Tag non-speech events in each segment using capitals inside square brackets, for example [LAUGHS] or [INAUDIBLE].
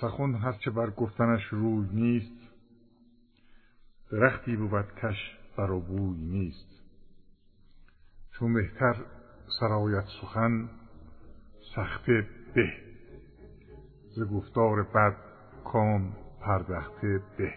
سخن هرچه بر گفتنش روی نیست درختی بود کش بر بوی نیست. چون بهتر سرایت سخن سخته به. ز گفتار بد کام پردخته به.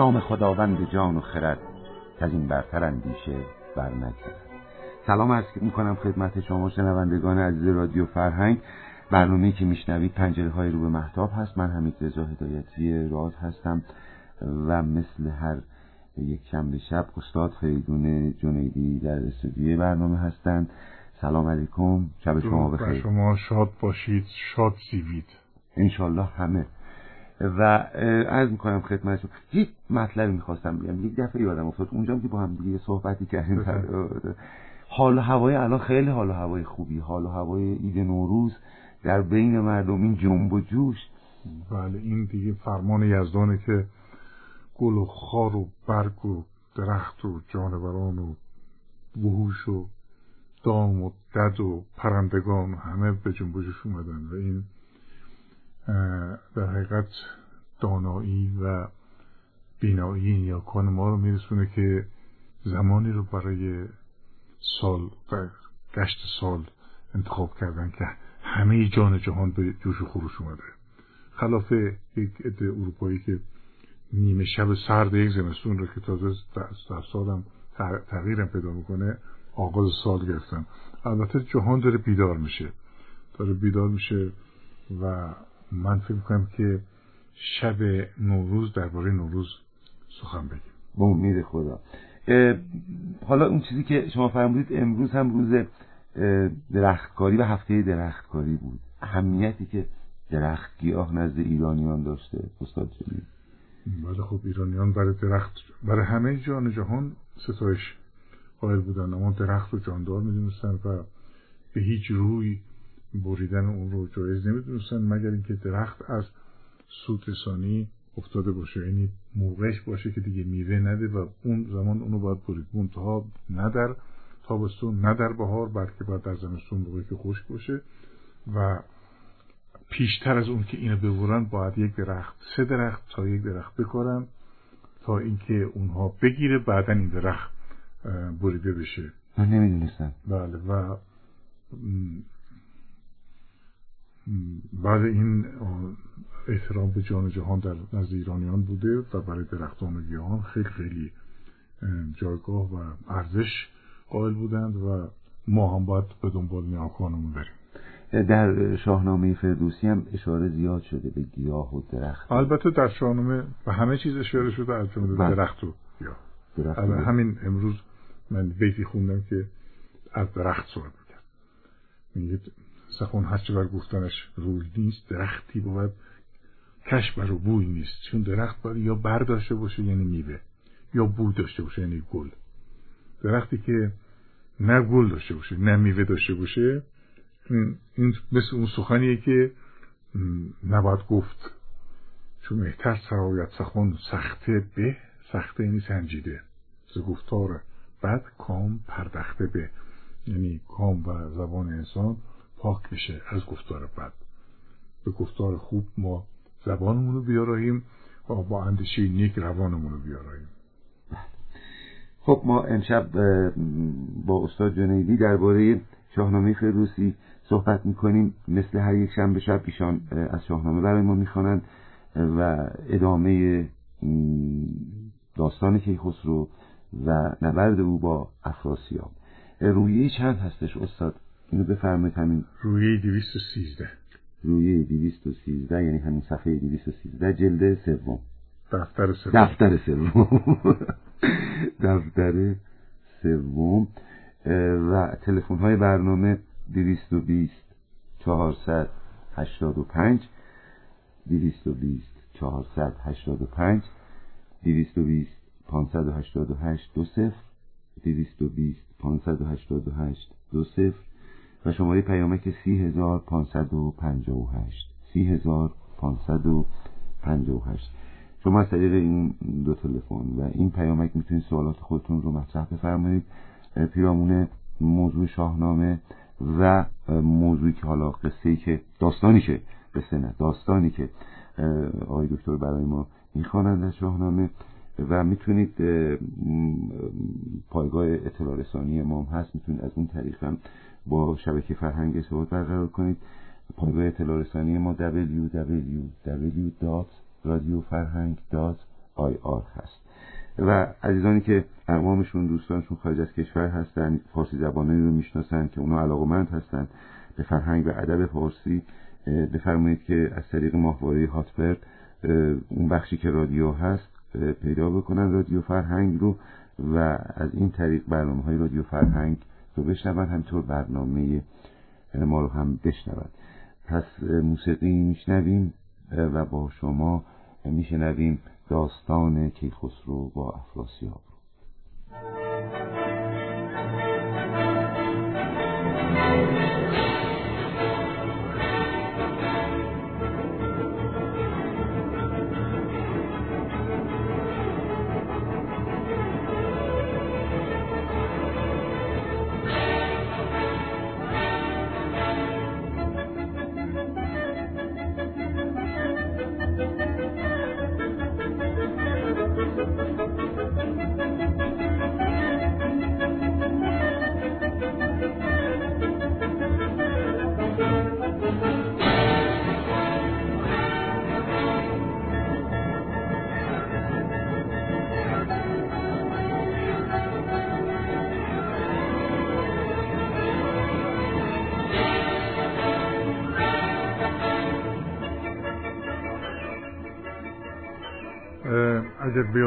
نام خداوند جان و خرد که از این برتر اندیشه بر نگذرد. سلام عرض می‌کنم خدمت شما شنوندگان عزیز رادیو فرهنگ. برنامه که میشنوید پنجره های رو به محتاب هست. من حمید رضا هدایتی راز هستم و مثل هر یک شنبه شب استاد فریدون جنیدی در استودیوی برنامه هستند. سلام علیکم. شب شما بخیر. شما شاد باشید شاد زیوید انشالله همه و عرض می‌کنم خدمتشون یک مطلبی می‌خواستم بگم. یک دفعه یادم افتاد. اونجا که با هم دیگه صحبتی کردیم حال و هوای الان خیلی حال و هوای خوبی. حال و هوای عید نوروز در بین مردم این جنب و جوش. بله این دیگه فرمان یزدانه که گل و خار و برگ و درخت و جانوران و وحوش و دام و دد و پرندگان همه به جنب و جوش اومدن و این در حقیقت دانایی و بینایی این یاکان ما رو میرسونه که زمانی رو برای سال گشت سال انتخاب کردن که همه جان جهان به جوش خروش اومده. خلاف یک عده اروپایی که نیمه شب سرد یک زمستون رو که تازه در سالم تغییرم پیدا می‌کنه آغاز سال گرفتن. البته جهان داره بیدار میشه. داره بیدار میشه و من فکر می‌کنم که شب نوروز درباره نوروز سخن بگیم. با امید خدا. حالا اون چیزی که شما فرمودید امروز هم روز درختکاری و هفته درختکاری بود. اهمیتی که درخت گیاه نزد ایرانیان داشته استاد جلی بله خب ایرانیان برای درخت برای همه جان جهان ستایش قائل بودن. اما درخت رو جاندار می‌دونستن و به هیچ روی بریدن اون رو جایز نمی‌دونستن مگر اینکه درخت از سود رسانی افتاده باشه. یعنی موقعش باشه که دیگه میوه نده و اون زمان اونو باید برید. منتها نه در تابستون نه در بهار بلکه باید در زمستون موقعی که خشک باشه. و پیشتر از اون که اینو ببرن باید یک درخت سه درخت تا یک درخت بکارن تا اینکه اونها بگیره بعدا این درخت بریده بشه. من نمی‌دونستم. بله و بعد این احترام به جان جهان در نزد ایرانیان بوده و برای درختان و گیاهان خیلی خیلی جایگاه و ارزش قائل بودند و ما هم باید به دنبال نیاکانمون بریم. در شاهنامه فردوسی هم اشاره زیاد شده به گیاه و درخت. البته در شاهنامه به همه چیز اشاره شده از جمله درخت و گیاه. درخت همین امروز من بیتی خوندم که از درخت صحبت میگه سخن هرچه بر گفتنش روی نیست درختی بود. کش بر و بوی نیست چون درخت باید یا بر داشته باشه یعنی میوه یا بو داشته باشه یعنی گل. درختی که نه گل داشته باشه نه میوه داشته باشه این مثل اون سخنیه که نباید گفت. چون مهتر سرایت سخن سخته به سخته یعنی سنجیده. ز گفتار بد کام پردخته به. یعنی کام و زبان انسان پاک میشه از گفتار بد. به گفتار خوب ما زبانمون رو بیاراییم و با اندیشه نیک روانمون رو بیاراییم. خب ما امشب با استاد جنیدی درباره شاهنامه فردوسی صحبت می‌کنیم. مثل هر یک شنبه شب ایشان از شاهنامه برای ما می‌خوانند و ادامه داستان کیخسرو و نبرد او با افراسیاب. رویه چند هستش استاد؟ اینو بفرمایید همین. رویه 213 رویه 213 یعنی همین صفحه 213 جلد سوم. دفتر سوم. دفتر سوم. [LAUGHS] دفتر سوم. و تلفن های برنامه 220 485 220 485 220 588 دو صفر. 220 588 دو صفر. و شماره پیامک 30558 30558 شما از طریق این دو تلفن و این پیامک می‌تونید سوالات خودتون رو مطرح بفرمایید. پیرامون موضوع شاهنامه و موضوعی که حالا قصه ای که داستانی که قصه نه داستانی که آقای دکتر برای ما می‌خوانند از شاهنامه و می‌تونید پایگاه اطلاع رسانی ما هست. می‌تونید از اون طریق هم با شبکه فرهنگ ارتباط برقرار کنید. پایگاه اطلاع رسانی ما www.radiofarhang.ir هست. و عزیزانی که اقوامشون دوستانشون خارج از کشور هستن فارسی زبانایی رو می‌شناسن که اونا علاقمند هستن به فرهنگ و ادب فارسی بفرمایید که از طریق ماهواره هاتبرد اون بخشی که رادیو هست پیدا بکنن. رادیو فرهنگ رو و از این طریق برنامه های رادیو فرهنگ رو بشنون همینطور برنامه ما رو هم بشنون. پس موسیقی میشنویم و با شما میشنویم داستان کیخسرو با افراسیاب رو.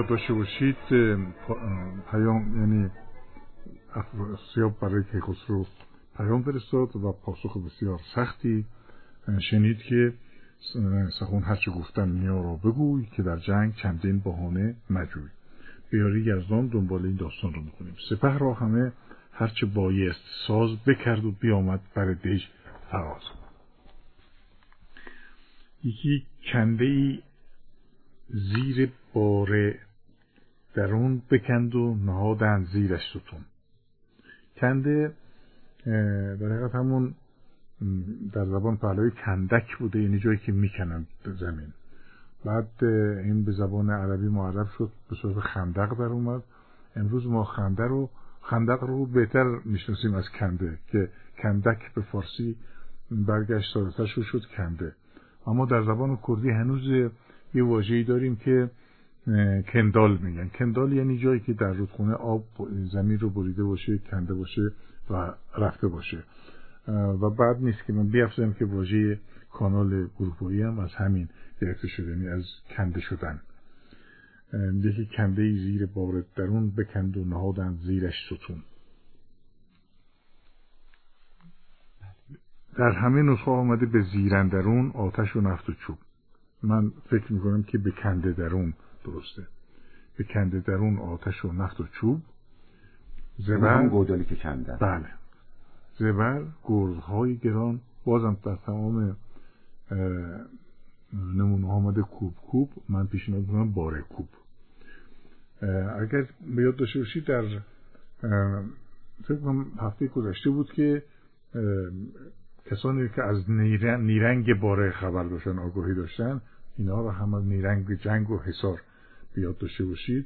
بیاد داشته باشید پیام یعنی افراسیاب برای کیخسرو پیام فرستاد و پاسخ بسیار سختی شنید که سخون هرچه گفتم نیا را بگوی که در جنگ چندین بهانه مجوی. بیاری یزدان دنبال این داستان رو می‌کنیم سپه را همه هرچه بایست ساز بکرد و بیامد بر دژ فراز. یکی کنده ای زیر باره درون بکند و نهادن زیرش ستون کنده در حقیقت همون در زبان پهلوی کندک بوده یعنی جایی که می‌کنند زمین. بعد این به زبان عربی معرب شد به صورت خندق در اومد. امروز ما خنده رو خندق رو بهتر می‌شناسیم از کنده که کندک به فارسی برگشت سادتر شد کنده. اما در زبان کردی هنوز یه واژه‌ای داریم که کندال میگن. کندال یعنی جایی که در رودخونه آب زمین رو بریده باشه کنده باشه و رفته باشه. و بعد نیست که من بیافزم که واژه کانال اروپایی هم از همین گرفته شده یعنی از کنده شدن. یکی کنده زیر بار درون بکند و نهادن زیرش ستون. در همه نسخه آمده به زیرندرون آتش و نفت و چوب. من فکر می‌کنم که به کنده درون. درسته. به کنده درون آتش و نفت و چوب. زبر. گودالی که کنده بله. زبر گرزهای گران. بازم در تمام نمونه آمده کوب کوب. من پیشنهاد می‌کنم باره کوب. اگر به یاد داشته باشید در فکر کنم هفته گذشته بود که کسانی که از نیرنگ باره خبر داشتن آگاهی داشتن اینها رو هم از نیرنگ جنگ و حصار. بیاد داشته باشید.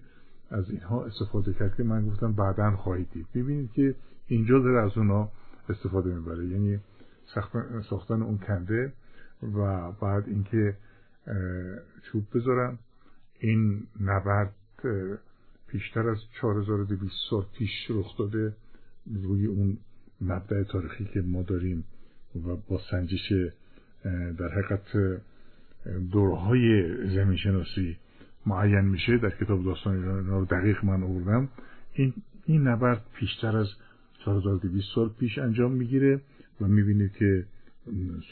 از اینها استفاده کرد که من گفتم بعدا خواهید دید. ببینید که اینجا داره از اونها استفاده می‌بره. یعنی ساختن اون کنده و بعد اینکه چوب بذارن. این نبرد پیشتر از 4200 سال پیش رخ داده روی اون مبدع تاریخی که ما داریم و با سنجش در حقیقت دورهای زمین شناسی معین میشه در کتاب داستان ایران دقیق من آوردم. این این نبرد پیشتر از 4200 سال پیش انجام می‌گیره و می‌بینید که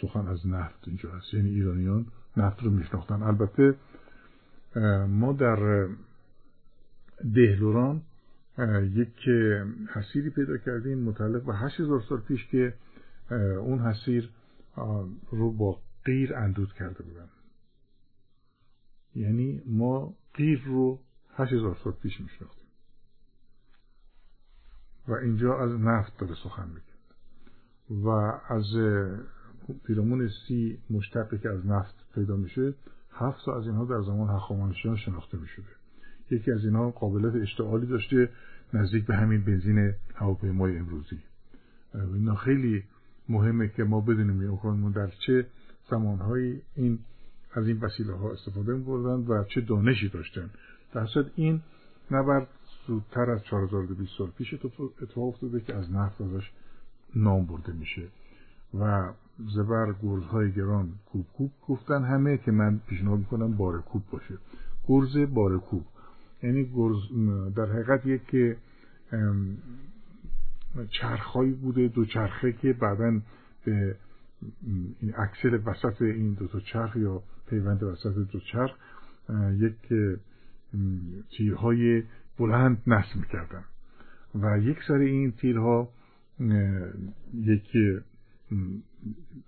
سخن از نفت اینجا هست. یعنی ایرانیان نفت رو میشناختن. البته ما در دهلوران یک حسیری پیدا کردیم متعلق به 8000 سال پیش که اون حسیر رو با غیر اندود کرده بودن. یعنی ما غیر رو 8000 سال پیش میشناختیم. و اینجا از نفت داره سخن میگه. و از پیرامون سی مشتقی که از نفت پیدا میشه هفت از اینها در زمان هخامنشیان شناخته می‌شده. یکی از اینها قابلیت اشتعالی داشته نزدیک به همین بنزین هواپیمای امروزی. اینا خیلی مهمه که ما بدونیم اوکراینمون در چه زمانهایی این از این وسیله ها استفاده می‌کردن و چه دانشی داشتن. در این نبرد زودتر از 4200 سال پیش اتفاق افتاده که از نفت ازش نام برده میشه. و زبر گرزهای گران کوب کوب گفتن همه که من پیشنهاد می‌کنم بار کوب باشه. گرز بار کوب. یعنی گرز در حقیقت یک چرخهایی بوده دو چرخه که بعدا به این اکسل وسط این دو تا چرخ یا پیوند وسط دو چرخ یک تیرهای بلند نصب می‌کردن. و یک سر این تیرها یک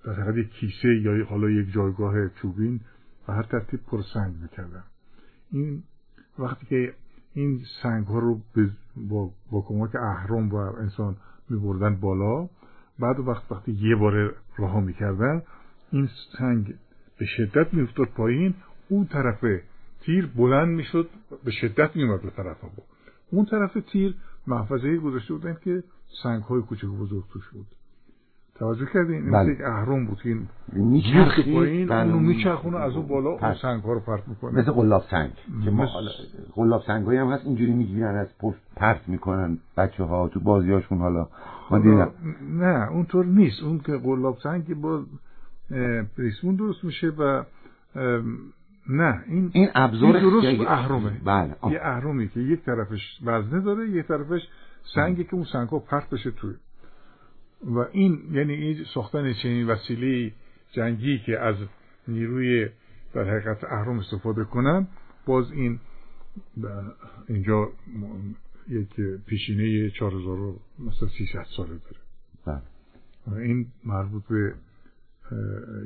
در یک کیسه یا حالا یک جایگاه چوبین و هر ترتیب پر سنگ می‌کردن. این وقتی که این سنگ ها رو با, با کمک اهرام و انسان میبردن بالا بعد وقت وقتی یه بار رها می‌کردن این سنگ به شدت میافتاد پایین اون طرف تیر بلند می‌شد به شدت میومد به طرف ها اون طرف تیر محفظه گذاشته بودن که سنگ های کوچک بزرگ توش بود. توجه کردین؟ این بله. یک اهرام بود. که میچرخید. پایین بله. اونو میچرخونه از اون بالا اون سنگ ها رو پرت می‌کنه. مثل قلاب سنگ. که ما قلاب سنگ هایی هم هست اینجوری می‌گیرن از پشت پرت می‌کنن بچه ها تو بازیاشون حالا. ما دیدم. نه اونطور نیست. اون که قلاب سنگ با پریسمون درست میشه و نه این این ابزار درست اهرامه بله یه اهرامی که یک طرفش وزنه داره یک طرفش سنگی که اون سنگ ها پرت بشه توی. و این یعنی این ساختن چنین وسیله جنگی که از نیروی در حقیقت اهرام استفاده کنن باز این اینجا یک پیشینه 4000 مثلا 300 ساله داره. بله. و این مربوط به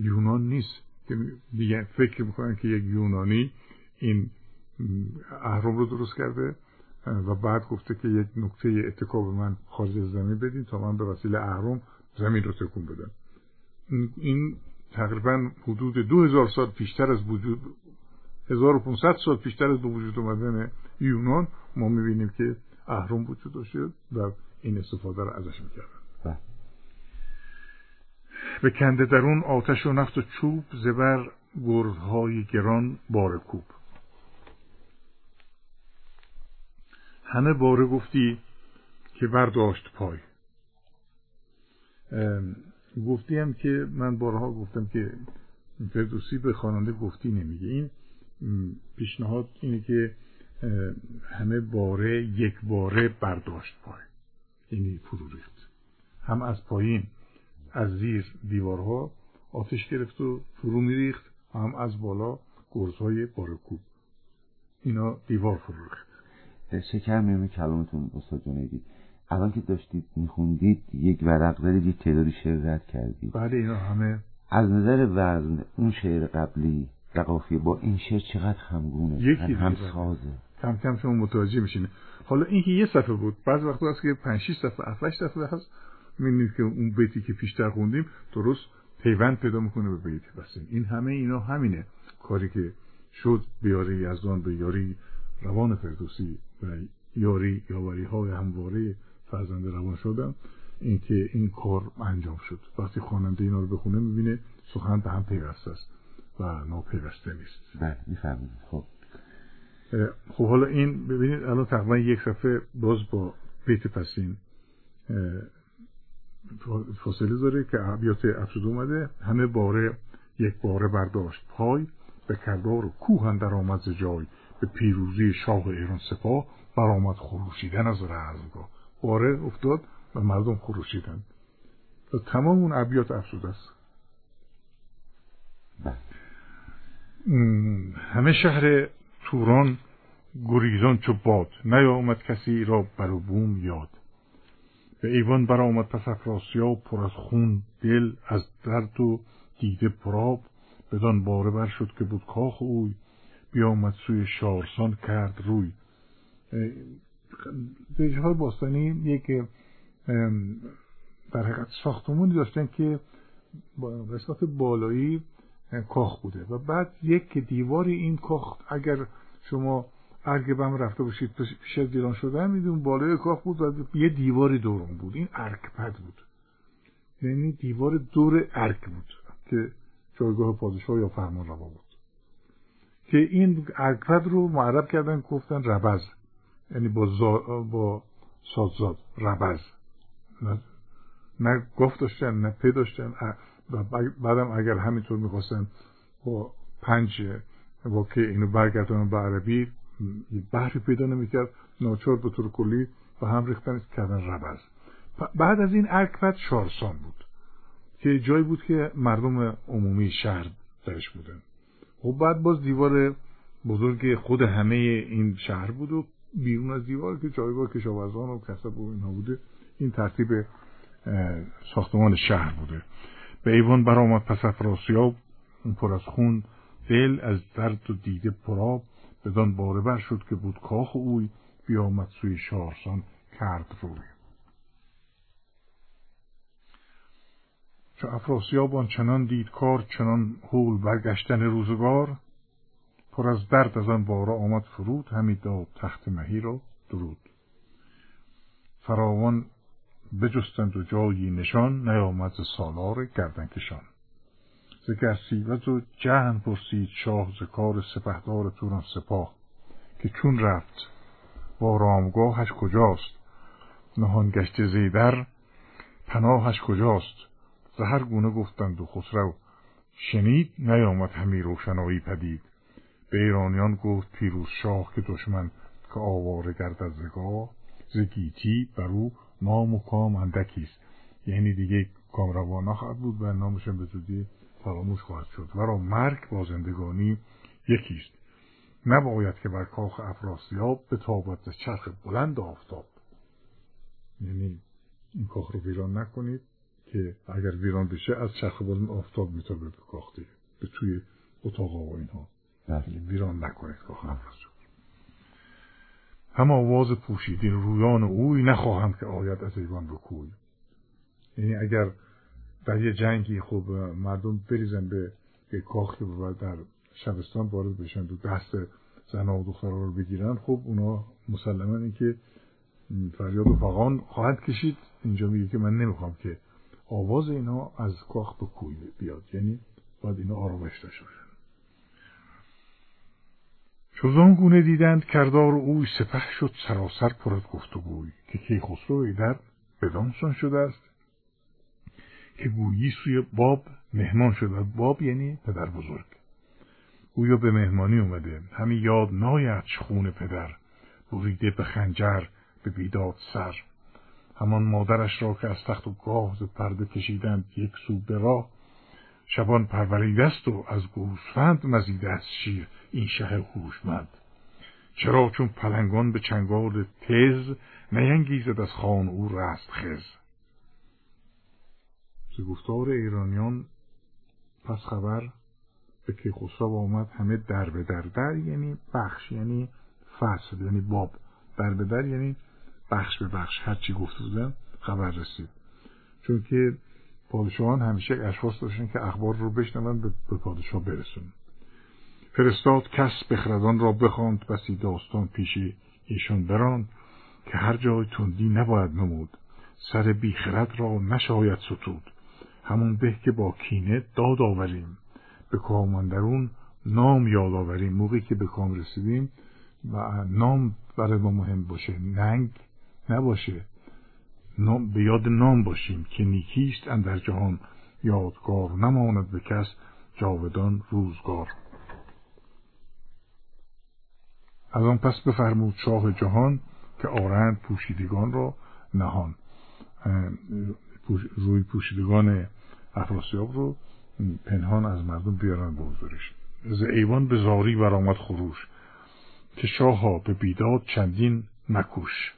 یونان نیست. که دیگه فکر می‌کنن که یک یونانی این اهرام رو درست کرده. و بعد گفته که یک نقطه اتکاب من خارج از زمین بدین تا من به وسیله اهرام زمین رو تکون بدم. این تقریبا حدود دو هزار سال پیشتر از وجود 1500 سال پیشتر از به وجود اومدن یونان ما می‌بینیم که اهرام وجود داشته و این استفاده رو ازش می‌کردن. بله. به کنده درون آتش و نفت و چوب زبر گرزهای گران بار کوب. همه باره گفتی که برداشت پای. گفتی هم که من بارها گفتم که فردوسی به خواننده گفتی نمیگه. این پیشنهاد اینه که همه باره یک باره برداشت پای. یعنی فرو ریخت. هم از پایین از زیر دیوارها آتش گرفت و فرو میریخت. هم از بالا گرزهای بارکوب اینا دیوار فرو ریخت. شکر میومه کلامتون استاد جنیدی. الان که داشتید میخوندید یک ورق زدید یک تعدادی شعر رد کردید. بله اینا همه از نظر وزن اون شعر قبلی رقافی با این شعر چقدر همگونه یکی هم سازه کم کم شما متوجه میشین. حالا این که یه صفحه بود بعض وقت هست که 5 6 صفحه 7 صفحه هست می‌بینید که اون بیتی که پیشتر خوندیم درست پیوند پیدا می‌کنه به بیت. بس این همه اینا همینه. کاری که شد بیاری یزدان به یاری روان فردوسی و یاری یاوری های همواره فرزند روان شدن. اینکه این کار انجام شد. وقتی خواننده اینا رو بخونه می‌بینه سخن به هم پیوسته است و ناپیوسته نیست. بله می‌فهمید خب. خب حالا این ببینید الان تقریبا یک صفحه باز با بیت پسین فاصله داره که عبیات افسود اومده. همه باره یک باره برداشت پای به کردار و کوه در آمد جای. به پیروزی شاه ایران سپاه برآمد خروشیدن از رزمگاه. باره افتاد و مردم خروشیدن. و تمام اون ابیات افسوده است. بله. همه شهر توران گریزان چو باد نیامد کسی را بر بوم یاد. به ایوان برآمد پس افراسیاب پر از خون دل از درد و دیده پراب بدان باره بر شد که بود کاخ اوی. بیامد سوی شارسان کرد روی. های باستانی یک در حقیقت ساختمونی داشتن که قسمت بالایی کاخ بوده. و بعد یک دیوار این کاخ اگر شما ارگبم رفته باشید پیش از ایران شدن میدون بالای کاخ بود و یه دیواری دورم بود. این ارکپد بود. یعنی دیوار دور ارک بود که جایگاه پادشاه یا فرمان روا بود. که این ارکپد رو معرب کردن گفتن ربز. یعنی با, زا... با ساززاد ربز. نه, نه گفت داشتن نه پی داشتن. و بعدم اگر همینطور می‌خواستن با پنج که اینو برگردونن به عربی بحری پیدا نمی‌کرد. ناچار به طور کلی و هم ریختن کردن ربز. بعد از این ارکفت شارسان بود که جایی بود که مردم عمومی شهر درش بودن. خب بعد باز دیوار بزرگ خود همه این شهر بود و بیرون از دیوار که جایگاه کشاورزان و کسب و اینها بوده این ترتیب ساختمان شهر بوده. به ایوان برآمد پس افراسیاب پر از خون دل از درد و دیده پراب بدان باره بر شد که بود کاخ اوی بیامد سوی شارسان کرد روی. چو افراسیاب چنان دید کار چنان هول برگشتن روزگار پر از درد از آن باره آمد فرود همی داد تخت مهی را درود. فراوان بجستند و جایی نشان نیامد ز سالار گردنکشان. ز گرسیوز و جهن پرسید شاه ز کار سپهدار توران سپاه که چون رفت. با رامگاهش کجاست؟ نهان گشت زیدر پناهش کجاست؟ ز هر گونه گفتند و خسرو شنید نیامد همی روشنایی پدید. به ایرانیان گفت پیروز شاه که دشمن که آواره گردد زگاه ز گیتی بر او نام و کام اندکیست یعنی دیگه کامروان نخواهد بود و نامش به زودی فراموش خواهد شد. ورا مرگ با زندگانی یکیست نباید که بر کاخ افراسیاب به تابت چرخ بلند آفتاب. یعنی این کاخ رو ویران نکنید. که اگر ویران بشه از چرخ بلند آفتاب میتابه به کاخ دیگه به توی اتاق و اینها. یعنی ویران نکنید کاخ هم آواز پوشیدین رویان اوی نخواهم که آید از ایوان به کوی یعنی اگر در یه جنگی خب مردم بریزن به یک کاخی و در شبستان وارد بشن و دست زن و دخترها رو بگیرن خب اونا مسلما این که فریاد و فقان خواهد کشید. اینجا میگه که من نمی‌خوام که آواز اینا از کاخ به کوی بیاد. یعنی باید اینا آرامش داشته باشن. چو گونه دیدند کردار اوی سپه شد سراسر پر از گفتگوی. که کیخسرو در بدانسان شده است که گویی سوی باب مهمان شده باب یعنی پدر بزرگ. گویا به مهمانی اومده همین یاد ناید خون پدر. بریده به خنجر به بیداد سر. همان مادرش را که از تخت و گاه پرده کشیدند یک سو به راه شبان پروریده است و از گوسفند مزیده از شیر این شهر هوشمند. چرا؟ چون پلنگان به چنگال تز نینگیزد از خان او رست خز. ز گفتار ایرانیان پس خبر به کیخسرو آمد همه در به در. در یعنی بخش یعنی فصل یعنی باب. در به در یعنی بخش به بخش هرچی گفته بودن خبر رسید. چون که پادشاهان همیشه اشخاص داشتن که اخبار رو بشنون به پادشاه برسون فرستاد کس بخردان را بخواند بسی داستان پیش ایشان براند که هر جای تندی نباید نمود. سر بیخرد را نشاید ستود. همون به که با کینه داد آوریم. به کاماندرون نام یاد آوریم. موقعی که به کام رسیدیم و نام برای ما مهم باشه. ننگ نباشه. نام به یاد نام باشیم که نیکیست اندر جهان. یادگار نماند به کس جاودان روزگار. از آن پس بفرمود شاه جهان که آرند پوشیدگان را نهان. روی پوشیدگان افراسیاب رو پنهان از مردم بیارن به حضورش. ز ایوان به زاری برآمد خروش که شاها به بیداد چندین مکوش.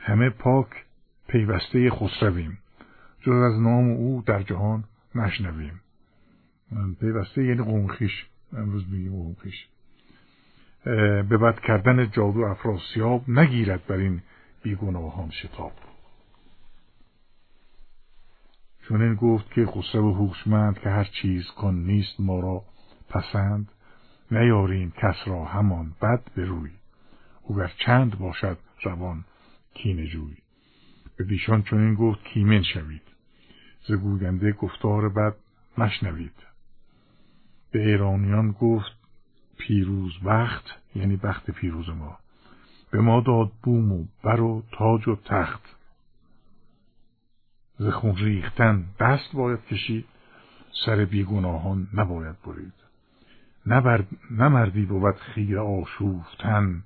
همه پاک پیوسته خسرویم. جز از نام او در جهان نشنویم. پیوسته یعنی قومخیش امروز میگیم قومخیش به بد کردن جادو افراسیاب نگیرد بر این بیگناهان شتاب. چون این گفت که خسرو هوشمند که هر چیز کن نیست ما را پسند نیاریم کس را همان بد به روی. او گر چند باشد روان کین جوی. به دیشان چون این گفت کیمن شوید. ز گوینده گفتار بد مشنوید به ایرانیان گفت پیروز بخت یعنی بخت پیروز ما. به ما داد بوم و بر و تاج و تخت. ز خون ریختن دست باید کشید سر بیگناهان نباید برید. نمردی بود خیر آشوفتن.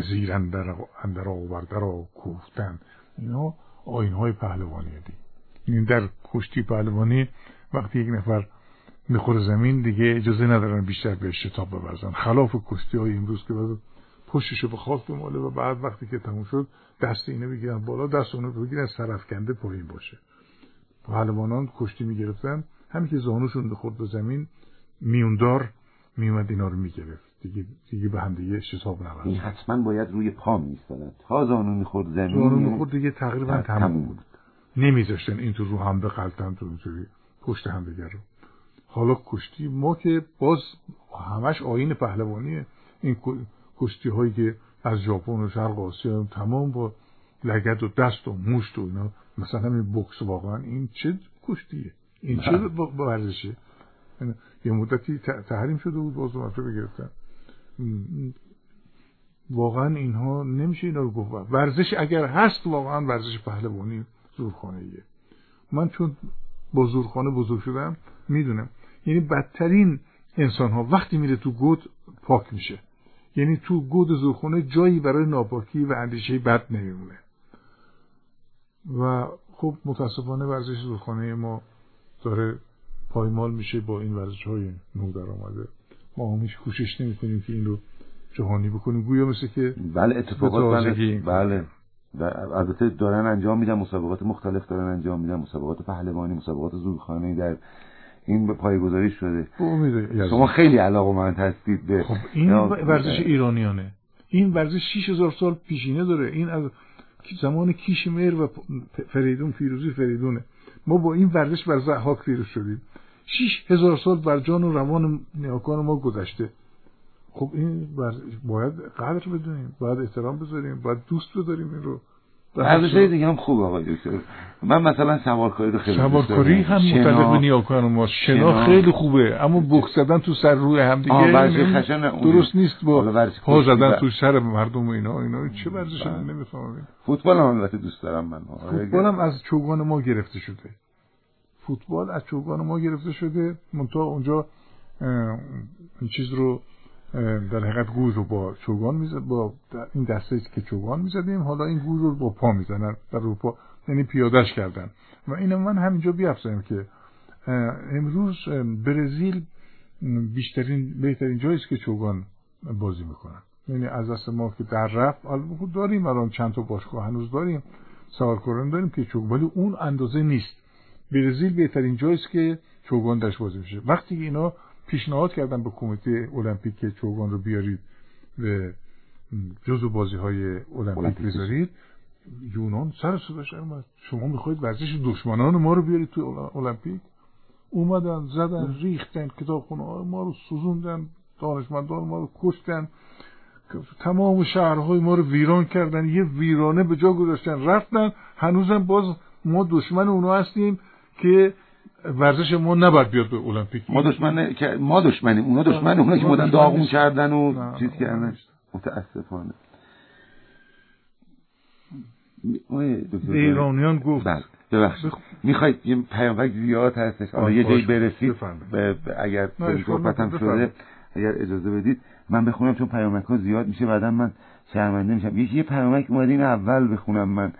زیر اندر آورده را کوفتن. اینا آین های پهلوانی این در کشتی پهلوانی وقتی یک نفر می‌خوره زمین دیگه اجازه ندارن بیشتر به شتاب ببرزن. خلاف کشتی های امروز که باید پشتشو به خاک بماله و بعد وقتی که تموم شد دست اینه بگیرن بالا دست اونو بگیرن سرفکنده پایین باشه. پهلوانان کشتی می‌گرفتن. همین که زانوشون خود به زمین میوندار میومد اینا رو می‌گرفت. دیگه دیگه به هم دیگه شتاب نبرد این حتما باید روی پا میستدن تا زانو می‌خورد زمین زانو می‌خورد دیگه تقریبا تموم بود. نمیذاشتن این تو رو هم بقلتن تو اینطوری پشت هم دیگر رو. حالا کشتی ما که باز همش آین پهلوانیه این کشتی هایی که از ژاپن و شرق آسیا تمام با لگد و دست و موشت و اینا مثلا همین بکس واقعا این چه کشتیه؟ این چه ورزشه یه مدتی تحریم شده بود باز رو بگرفتن واقعا اینها نمیشه اینا رو گفت. ورزش اگر هست واقعا ورزش پهلوانی زورخانه ایه من چون با زورخانه بزرگ شدم می‌دونم. یعنی بدترین انسان ها وقتی میره تو گود پاک میشه. یعنی تو گود زورخانه جایی برای ناپاکی و اندیشه بد نمیمونه. و خب متاسفانه ورزش زورخانه ما داره پایمال میشه با این ورزش های نو در آمده ما همیش کوشش نمی کنیم که این رو جهانی بکنیم. گویا مثل که بله اتفاقات بله, بله. البته دارن انجام میدن مسابقات مختلف دارن انجام میدن مسابقات پهلوانی مسابقات زورخانه در این به پایگذاری شده شما خیلی علاقه من هستید به خب این ورزش ایرانیانه. این ورزش 6000 سال پیشینه داره. این از زمان کیشمر و فریدون فیروزی فریدونه. ما با این ورزش بر زحاک فیروز شدیم. شیش هزار سال بر جان و روان نیاکان ما گذشته. خب این باید قدر بدونیم باید احترام بذاریم باید دوست بذاریم این رو. ورزش دیگه هم خوب آقای دکتر. من مثلا سوارکاری رو خیلی سوارکاری هم متعلق به نیاکان ما. شنا خیلی خوبه اما بوکس زدن تو سر روی هم دیگه درست نیست با پا زدن تو سر مردم و اینا. اینا چه ورزش بله. نمی‌فهمم فوتبال هم البته دوست دارم من. فوتبال هم از چوگان ما گرفته شده. فوتبال از چوگان ما گرفته شده. منتها اونجا این چیز رو در حقیقت گوز رو با چوگان می‌زد با این دسته که چوگان می‌زدیم حالا این گوز رو با پا می‌زنن در اروپا یعنی پیادش کردن. و اینو من همینجا بیافزایم که امروز برزیل بیشترین بهترین جایی است که چوگان بازی می‌کنن. یعنی از دست ما که در رفت داریم الان چند تا باشگاه هنوز داریم سوارکوران داریم که چوگان ولی اون اندازه نیست. برزیل بهترین جایی است که چوگان درش بازی میشه وقتی اینا پیشنهاد کردن به کمیته المپیک که چوگان رو بیارید به جزو بازی های المپیک. بذارید یونان سر صداش اومد. شما می‌خواید ورزش دشمنان ما رو بیارید تو المپیک؟ اومدن زدن ریختن کتابخونه ما رو سوزوندن دانشمندان ما رو کشتن. تمام شهرهای ما رو ویران کردن. یه ویرانه به جا گذاشتن رفتن. هنوزم باز ما دشمن اونا هستیم. که ورزش ما نباید بیاد به المپیک. ما دشمن ما دشمنیم. اونا دشمن اونا که مدن داغون کردن و چیز کردن. متاسفانه. ایرانیان گفت. بله ببخشید. می‌خواید یه پیامک زیاد هستش. آره یه جایی برسید. اگر صحبتم شده اگر اجازه بدید من بخونم چون پیامک ها زیاد میشه بعدا من شرمنده میشم. یه پیامک اومده این اول بخونم من.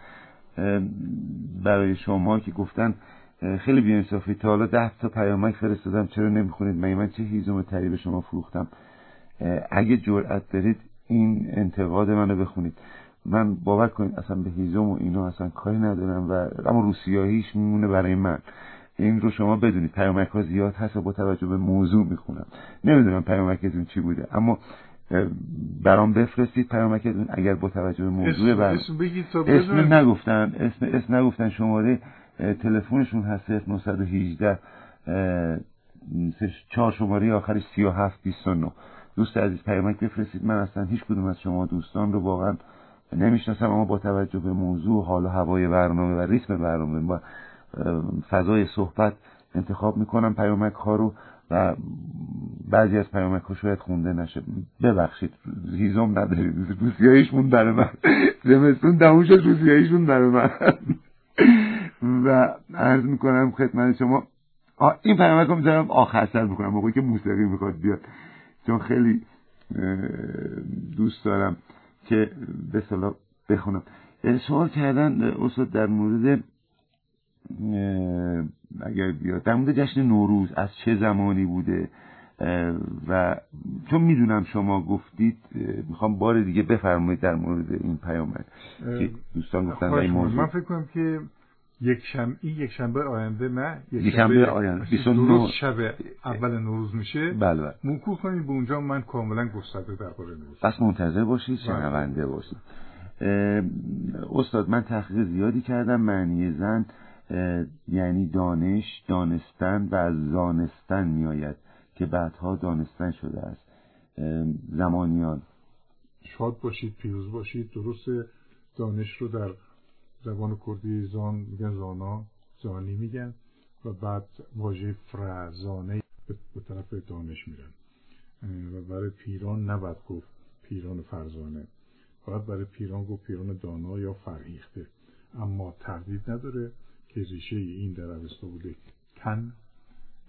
برای شما که گفتن خیلی بیانصافی. تا حالا ده تا پیامک فرستادم. چرا نمی‌خونید؟ من من چه هیزم تری به شما فروختم؟ اگه جرأت دارید این انتقاد منو بخونید. من باور کنید اصلا به هیزم و اینا اصلا کاری ندارم و اما روسیاهیش میمونه برای من. این رو شما بدونید. پیامک ها زیاد هست و با توجه به موضوع می‌خونم. نمی‌دونم پیامکتون چی بوده. اما برام بفرستید پیامکتون اگر با توجه به موضوع اسم, اسم, بگید تا اسم نگفتن اسم, اسم نگفتن شماره تلفنشون هست 918 چهار شماره آخری 37 29 دوست عزیز پیامک بفرستید. من اصلا هیچ کدوم از شما دوستان رو واقعا نمی‌شناسم اما با توجه به موضوع حال و هوای برنامه و ریتم برنامه و فضای صحبت انتخاب می‌کنم پیامک ها رو و بعضی از پیامک ها شاید خونده نشه. ببخشید هیزم ندارید. روسیاییشمون برای من. زمستون دمون شد روسیاییشون من. و عرض می‌کنم خدمت شما. این پیامک رو می‌ذارم آخر سر می‌کنم موقعی که موسیقی می‌خواد بیاد. چون خیلی دوست دارم که به صلاح بخونم. سوال کردن استاد در مورد اگر بیاد در مورد جشن نوروز از چه زمانی بوده؟ و چون می‌دونم شما گفتید می‌خوام بار دیگه بفرمایید در مورد این پیامک که دوستان گفتن من فکر کنم که یک شنبه یک شنبه آینده نه یک شنبه آینده 29 شب اول نوروز میشه. بله بله. موکول کنید به اونجا من کاملا گسترده درباره نوروز. پس منتظر باشید شنونده باشید. استاد من تحقیق زیادی کردم معنی زن یعنی دانش دانستن و از زانستن میآید که بعدها دانستن شده است. زمانیان. شاد باشید پیروز باشید درست دانش رو در زبان کردی زان میگن زانا زانی میگن و بعد واژه فرزانه به طرف دانش میرن. و برای پیران نباید گفت پیران فرزانه. باید برای پیران گفت پیران دانا یا فرهیخته. اما تردید نداره که ریشه این در اوستا بوده. کن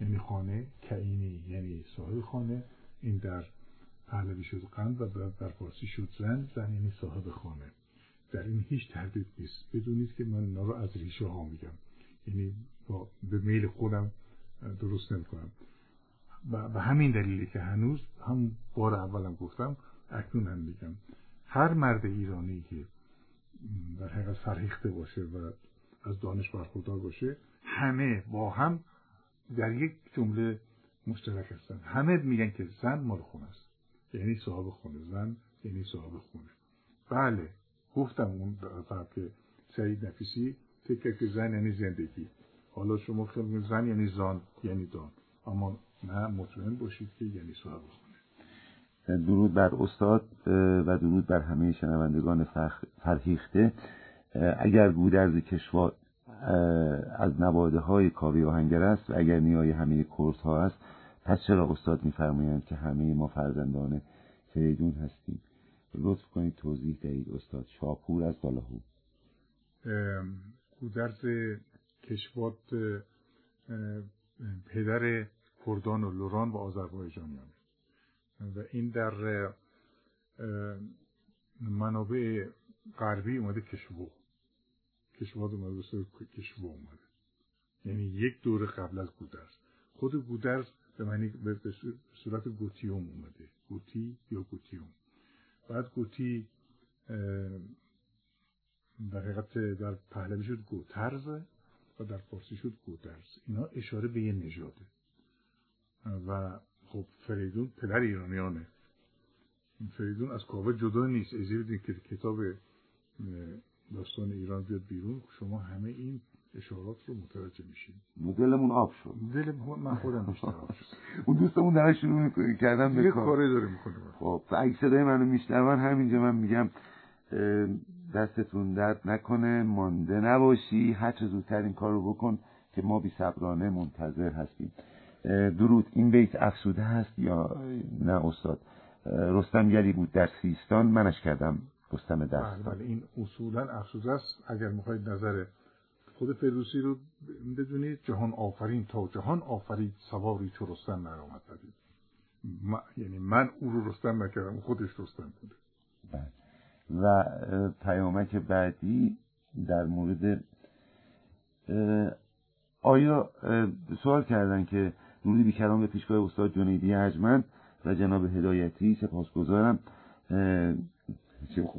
یعنی خانه کعینی یعنی صاحب خانه. این در پهلوی شد قند و در فارسی شد زن زن یعنی صاحب خانه. در این هیچ تردید نیست. بدونید که من اینا رو از ریشه ها میگم. یعنی با به میل خودم درست نمی‌کنم. و به همین دلیلی که هنوز هم بار اولم گفتم اکنون هم میگم. هر مرد ایرانی که در حقیقت فرهیخته باشه و از دانش برخوردار باشه همه با هم در یک جمله مشترک هستن. همه میگن که زن مال خونه است. یعنی صاحب خونه. زن یعنی صاحب خونه. بله. گفتم اون طرف که سعید نفیسی فکر که زن یعنی زندگی. حالا شما خیلی زن یعنی زان یعنی دان. اما نه مطمئن باشید که یعنی صاحب خونه درود بر استاد و درود بر همه شنوندگان فرهیخته. اگر گودرز کشوا از نواده های کاوی آهنگر است و اگر نیای همه کورس ها است پس چرا استاد میفرمایند که همه ما فرزندان فریدون هستیم؟ لطف کنید توضیح دهید. استاد شاپور از بالاهو گودرز کشوات پدر کردان و لوران و آذربایجانیان. و این در منابع غربی اومده کشوو کشواد اومده به کشوو اومده. یعنی یک دور قبل از گودرز. خود گودرز به معنی به صورت گوتیوم اومده. گوتی یا گوتیوم. بعد گوتی در حقیقت در پهلوی شد گوترز و در فارسی شد گودرز اینا اشاره به یه نژاده و خب فریدون پدر ایرانیانه. این فریدون از کاوه جدا نیست. بدین که کتاب داستان ایران بیاد بیرون. شما همه این اشارات رو متوجه میشین دلمون آب شد. دل من خودم بیشتر آب شد. [LAUGHS] اون دوستمون داره شروع کردن به کاری داره می‌کنه خب اگه صدای منو میشنون همینجا من میگم دستتون درد نکنه مانده نباشی. هر چه زودتر این کار رو بکن که ما بی صبرانه منتظر هستیم. درود. این بیت افسوده هست یا نه استاد؟ رستم یلی بود در سیستان. منش کردم رستم دست بله این اصولا افسوده است. اگر می‌خواید نظر خود فردوسی رو بدونید. جهان آفرین. تا جهان آفرید سواری چو رستم نرآمد بدید یعنی من او رو رستم نکردم. خودش رستم بوده. و پیامک بعدی در مورد آیا سوال کردن که نوری بیکران به پیشگاه استاد جنیدی ارجمند و جناب هدایتی سپاسگزارم.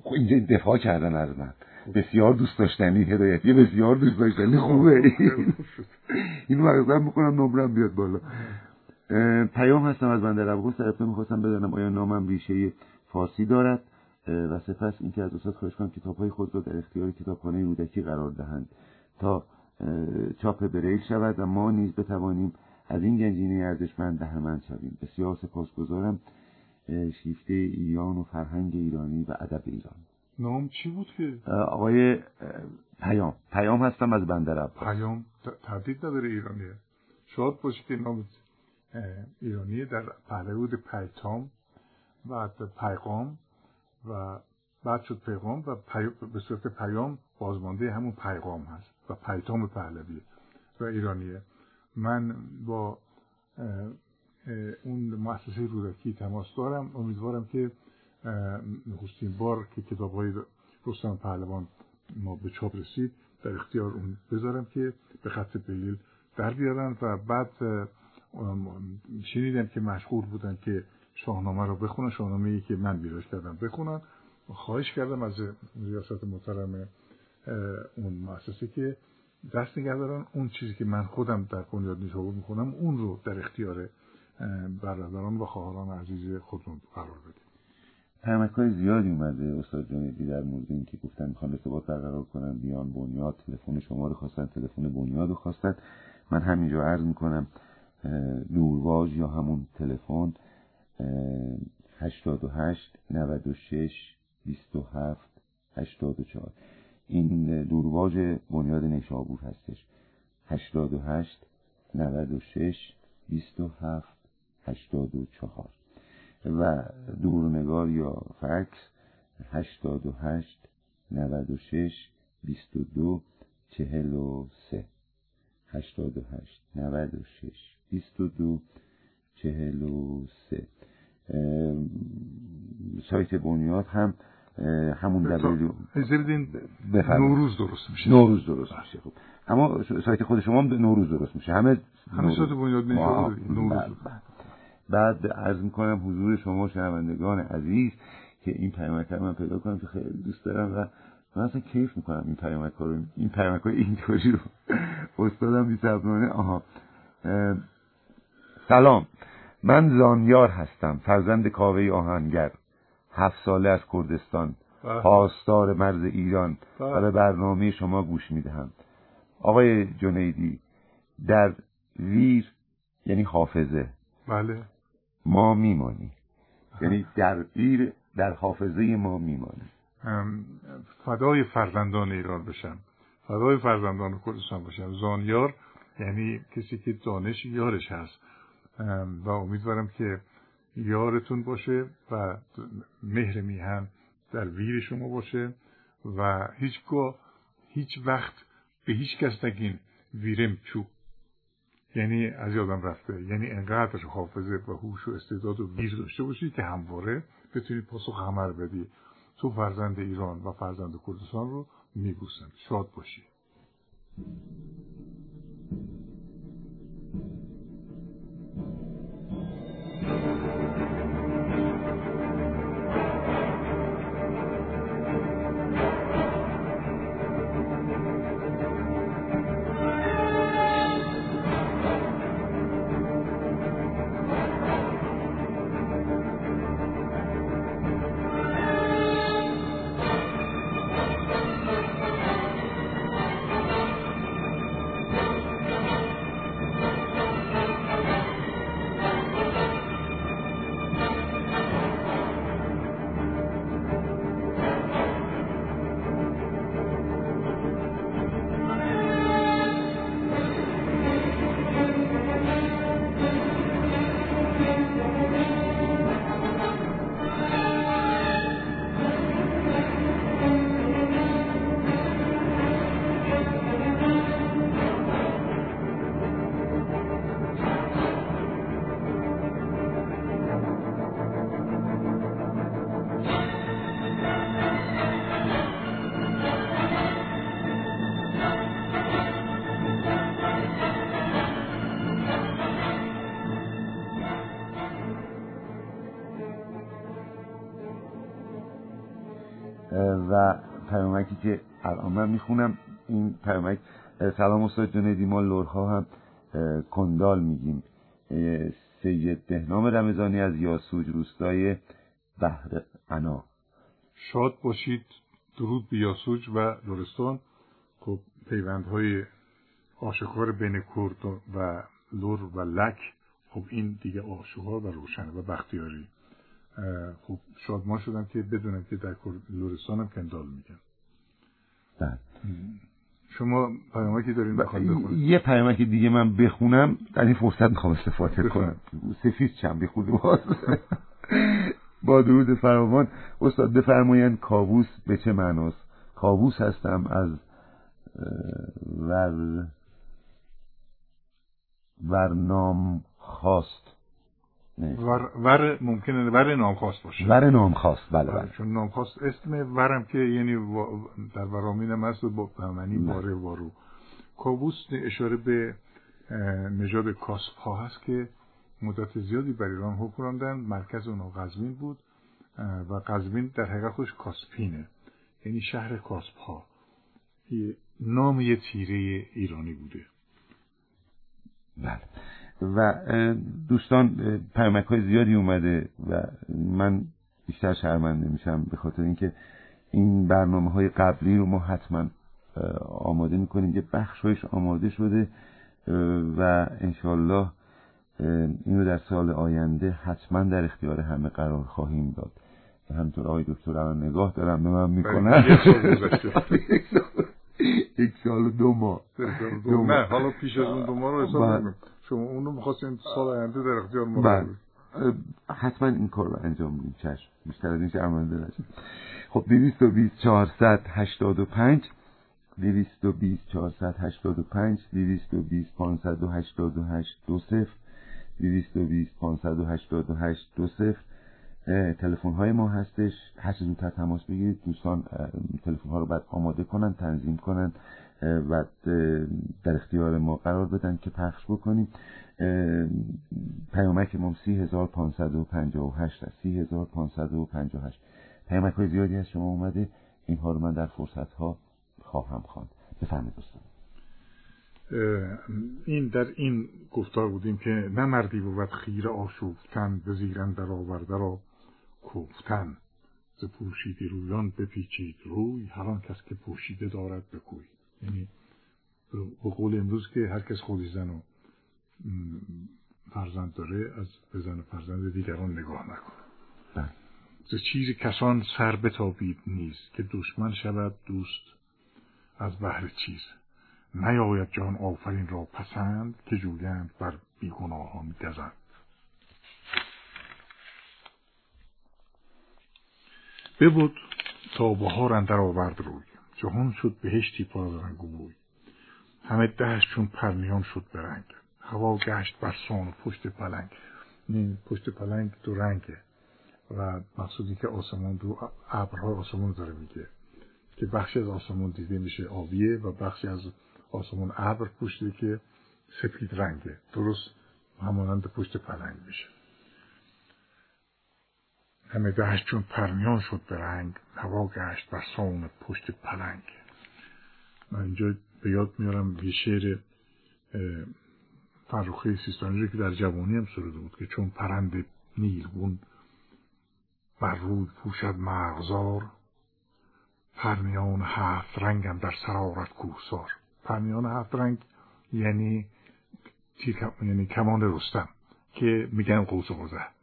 خب اینجا دفاع کردن از من بسیار دوست داشتنی هدایتی بسیار دوست داشتنی خوبه. اینو مغزم می‌کنم نمرم بیاد بالا. پیام هستم از بندر عباس طرف می‌خواستم بدانم آیا نامم ریشه فارسی دارد؟ و سپس اینکه از استاد خواهش کنم کتاب های خود را در اختیار کتابخانه رودکی قرار دهند تا چاپ بریل شود و ما نیز بتوانیم از این گنجینه ارزشمند بهرهمند شویم. بسیار سپاسگزارم شیفته ایران و فرهنگ ایرانی و ادب ایران. نام چی بود که؟ آقای پیام. پیام هستم از بندر عباس پیام تردید نداره ایرانیه شاد باشه که نام ایرانیه در پهلوی بود پیتام بعد پیغام و بعد شد پیغام و به صورت پیام بازمانده همون پیغام هست و پیتام پهلوی و ایرانیه. من با اون مؤسسه رودکی تماس دارم. امیدوارم که نخستین بار که کتاب های رستم پهلوان ما به چاپ رسید در اختیار اون بذارم که به خط بلیل در بیارن و بعد شنیدم که مشغول بودن که شاهنامه رو بخونن شاهنامه ای که من بیراش کردم بخونن. خواهش کردم از ریاست محترم اون مؤسسه که دست نگه دارن. اون چیزی که من خودم در بنیاد نیشابور می‌خونم اون رو در اختیار برادران و خواهران عزیز خودمون قرار بدیم. پیامک های زیادی اومده استاد جنیدی در مورد اینکه گفتن می‌خوان ارتباط برقرار کنن بیان بنیاد تلفن شما رو خواستن تلفن بنیاد رو خواستن. من همینجا عرض می‌کنم نورواژ یا همون تلفن 88 96 27 84 این نورواژ بنیاد نیشابور هستش. 88 96 27 84 و دورنگار یا فکس 88 96 22 43 88 96 22 43 سایت بنیاد هم همون دبلیو نوروز درست میشه. نوروز درست میشه خب. اما سایت خود شما هم نوروز درست میشه. همه همه سایت بنیاد نوروز بعد عرض می‌کنم حضور شما شنوندگان عزیز که این پیامک من پیدا کنم که خیلی دوست دارم و من اصلا کیف می‌کنم این پیامک رو. این پیامک های اینطوری رو. استادم بی آها. سلام. من زانیار هستم. فرزند کاوه آهنگر. هفت ساله از کردستان. بله. پاسدار مرز ایران. و به. برنامه شما گوش می‌دهم. آقای جنیدی در ویر یعنی حافظه. بله. ما میمانیم. یعنی در ویر در حافظه ما میمانیم. فدای فرزندان ایران بشم. فدای فرزندان کردستان باشم زانیار یعنی کسی که دانش یارش هست. و امیدوارم که یارتون باشه و مهر میهن در ویر شما باشه و هیچگاه هیچ وقت به هیچ کس نگین ویرم چو یعنی از یادم رفته یعنی انقدر حافظه و هوش و استعداد و ویر داشته باشی که همواره بتونید پاسخ همه بدی. تو فرزند ایران و فرزند کردستان رو میبوسم. شاد باشی. پیامکی که الان من می‌خونم این پیامک سلام استاد جنیدی ما لورها هم کندال میگیم. سید دهنام رمضانی از یاسوج روستای بحر انا. شاد باشید درود به یاسوج و لورستان خب پیوندهای آشکار بین کرد و لور و لک خب این دیگه آشکار و روشنه و بختیاری. خب شادمان شدم که بدونم که در لورستان هم کندال میگن. بله شما پیامکی دارین بخونید یه پیامکی دیگه من بخونم در این فرصت می‌خوام استفاده کنم. سفید چند بخونم باز. [LAUGHS] با درود فراوان استاد بفرمایند کابوس به چه معناست؟ کابوس هستم از ور ورنام خواست ور, ور ممکنه ور نامخواست باشه. ور نامخواست بله بله. چون نامخواست اسم ورم که یعنی در ورامین هم هست با معنی باره وارو. کابوس اشاره به نژاد کاسپ ها هست که مدت زیادی بر ایران حکم مرکز اونها قزوین بود و قزوین در حقیقت خودش کاسپینه. یعنی شهر کاسپ ها نام یه تیره ایرانی بوده. بله. و دوستان پیامک های زیادی اومده و من بیشتر شرمنده میشم به خاطر اینکه این برنامه های قبلی رو ما حتما آماده می‌کنیم. یه بخشایش آماده شده و انشالله این رو در سال آینده حتما در اختیار همه قرار خواهیم داد. و همینطور آقای دکتر الان نگاه دارم به من می‌کنن. [LAUGHS] یک سال و دو ماه. نه حالا پیش از اون دو ماه رو حساب بله. شما اون رو می‌خواستین سال آینده در اختیار ما بله. حتما این کار رو انجام میدیم چشم. بیشتر از این شرمنده نشیم خب 220 485 220 485 220 588 دو صفر 220 588 دو صفر. تلفن های ما هستش. هر زودتر تماس بگیرید. دوستان تلفن ها رو بعد آماده کنن تنظیم کنن. و در اختیار ما قرار بدن که پخش بکنیم. پیامک ما 3558 است. 3558 پیامک های زیادی از شما اومده. اینها رو من در فرصت ها خواهم خواند. بفرمایید دوستان. این در این گفتار بودیم که نه مردی بود خیر آشوفتن به زیرن در آورده را کوفتن. ز پوشیده رویان بپیچید روی. هر کس که پوشیده دارد بکوی. یعنی به قول امروز که هر کس خودی زن و فرزند داره از به زن و فرزند دیگران نگاه نکنه. بله. ز چیز کسان سر بتابید نیست که دشمن شود دوست از بهر چیز. نیاید جان آفرین را پسند که جویند بر بیگناهان گزند. ببود تا بهار اندر آورد روی. جهان شد بهشتی پر رنگ و بوی همه دشت چون پرنیان شد به رنگ. هوا گشت بر سان و پشت پلنگ. این پشت پلنگ دو رنگه و مقصودی که آسمان دو ابرهای آسمان داره میگه. که بخشی از آسمان دیده میشه آبیه و بخشی از آسمان ابر پوشیده که سپید رنگه. درست همانند پشت پلنگ میشه. همه دهش چون پرمیان شد به رنگ هوا گشت بر سان پشت پلنگ. من اینجا به یاد میارم یه شعر فرخی سیستانی که در جوانی هم سروده بود که چون پرند نیلگون بر روی پوشد مغزار پرمیان هفت رنگم در سرارت کوهسار. پرمیان هفت رنگ یعنی یعنی کمان رستم که میگن قوس قزح.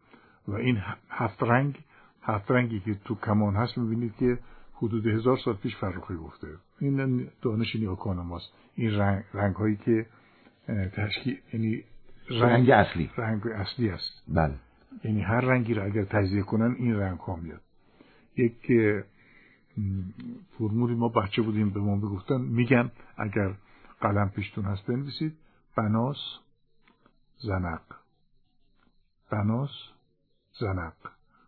و این هفت رنگ هفت رنگی که تو کمان هست می‌بینید که حدود هزار سال پیش فرخی گفته. این دانش نیاکان ماست. این رنگ, رنگ هایی که تشکیل یعنی رنگ, اصلی. رنگ اصلی است. بله. یعنی هر رنگی را اگر تجزیه کنن این رنگ ها میاد. یک فرمولی ما بچه بودیم به ما بگفتن میگن اگر قلم پیشتون هست بنویسید بناس زنق. بناس زنق.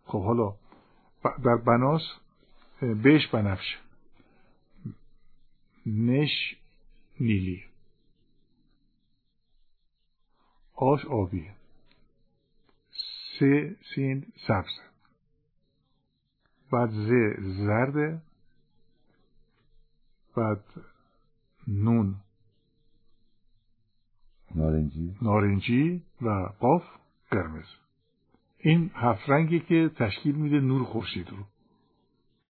خب حالا در بناس بهش بنفش. نش نیلی. آش آبی. سه سین سبز. بعد ز زرده بعد نون. نارنجی. نارنجی و قاف قرمز. این هفت رنگی که تشکیل میده نور خورشید رو.